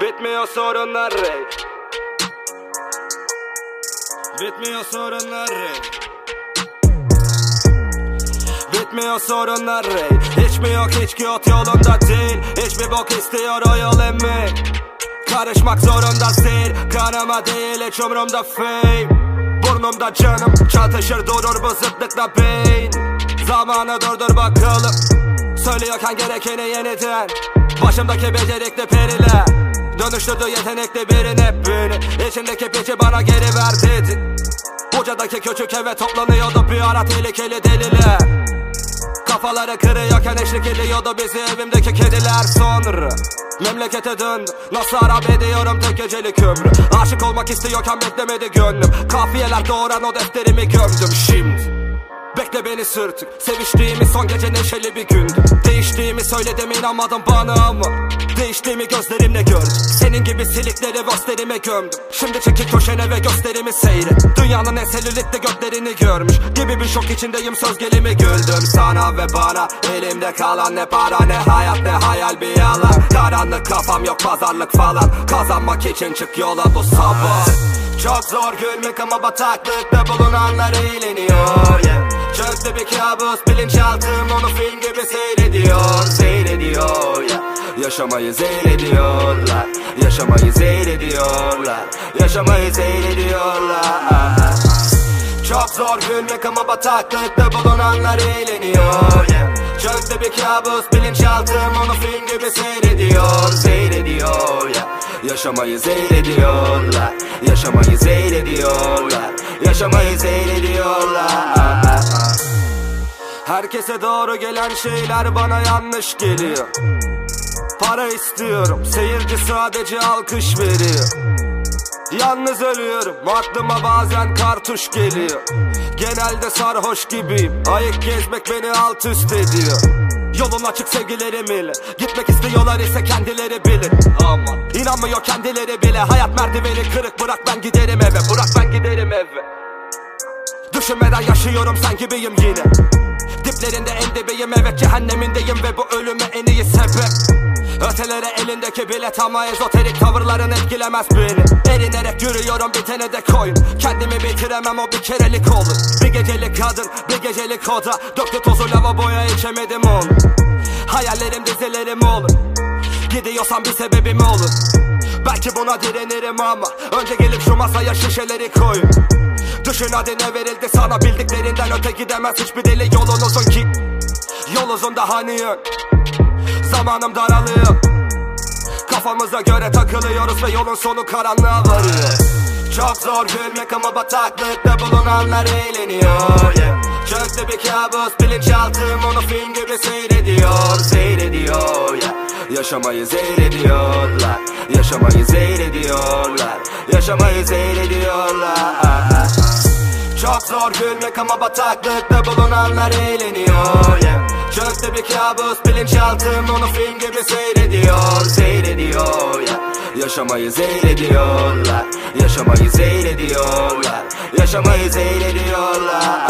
Bitmiyor sorunlar. Rey Bitmiyor sorunlar. Rey Bitmiyor sorunlar. Rey Hiç mi yok hiç ki ot yolunda değil? Hiçbir bok istiyor o yol emmi? Karışmak zorunda değil Kanıma değil hiç umurumda fame. Burnumda canım çatışır durur bu zıtlıkla beyin. Zamanı durdur bakalım. Söylüyorken gerekeni yeniden. Başımdaki becerikli periler Dönüştürdü yetenekli birine beni İçindeki piçi bana geri ver dedi Bucadaki küçük eve toplanıyordu. Bir ara tehlikeli deliler. Kafaları kırıyorken eşlik ediyordu bizi evimdeki kediler sonra. Memlekete döndüm. Nasıl harap ediyorum tek gecelik ömrü? Aşık olmak istiyorken beklemedi gönlüm. Kafiyeler doğuran o defterimi gömdüm. Şimdi Bekle beni sırtık Seviştiğimiz son gece neşeli bir gündü. Değiştiğimi söyledim inanmadın bana ama. Değiştiğimi gözlerimle gördüm. Senin gibi silikleri gösterime gömdüm. Şimdi çekil köşene ve gösterimi seyret. Dünyanın en selülitli göklerini görmüş. Gibi bir şok içindeyim söz gelimi güldüm. Sana ve bana elimde kalan ne para ne hayat ne hayal bir yalan Karanlık kafam yok pazarlık falan. Kazanmak için çık yola bu sabah. Çok zor gülmek ama bataklıkta bulunanlar eğleniyor yeah. Çöktü bir kabus bilinçaltım onu film gibi seyrediyor Seyrediyor. Ya Yaşamayı seyrediyorlar Yaşamayı seyrediyorlar Yaşamayı seyrediyorlar. Çok zor gülmek ama bataklıkta bulunanlar eğleniyor. Yeah. Çöktü bir kabus bilinçaltım onu film gibi seyrediyor Seyrediyor. Ya Yaşamayı seyrediyorlar Yaşamayı seyrediyorlar Yaşamayı seyrediyorlar Herkese doğru gelen şeyler bana yanlış geliyor. Para istiyorum Seyirci sadece alkış veriyor. Yalnız ölüyorum Aklıma bazen kartuş geliyor. Genelde sarhoş gibiyim Ayık gezmek beni alt üst ediyor. Yolum açık sevgilerim ile Gitmek istiyorlar ise kendileri bilir Aman. İnanmıyor kendileri bile Hayat merdiveni kırık bırak ben giderim eve Bırak ben giderim eve. Düşünmeden yaşıyorum sen gibiyim yine Diplerinde en dibiyim evet cehennemindeyim Ve bu ölüme en iyi sebep. Ötelere elindeki bilet ama ezoterik tavırların etkilemez beni. Erinerek yürüyorum bitene de koyun. Kendimi bitiremem o bir kerelik olur. Bir gecelik kadın bir gecelik oda. Döktü tozu lavaboya içemedim onu Hayallerim dizilerim olur. Gidiyorsam bir sebebim olur. Belki buna direnirim ama Önce gelip şu masaya şişeleri koyun Düşün hadi ne verildi sana? Bildiklerinden öte gidemez hiçbir deli. Yolun uzun ki. Yol uzun daha niye Zamanım daralıyor. Kafamıza göre takılıyoruz ve yolun sonu karanlığa varıyor. Çok zor gülmek ama bataklıkta bulunanlar eğleniyor yeah. Çöktü bir kabus bilinçaltım onu film gibi seyrediyor Seyrediyor yeah. Yaşamayı seyrediyorlar Yaşamayı seyrediyorlar Yaşamayı seyrediyorlar Çok zor gülmek ama bataklıkta bulunanlar eğleniyor yeah. Çöktü bir kabus bilinçaltım onu film gibi seyrediyor Seyrediyor ya Yaşamayı seyrediyorlar Yaşamayı seyrediyorlar Yaşamayı seyrediyorlar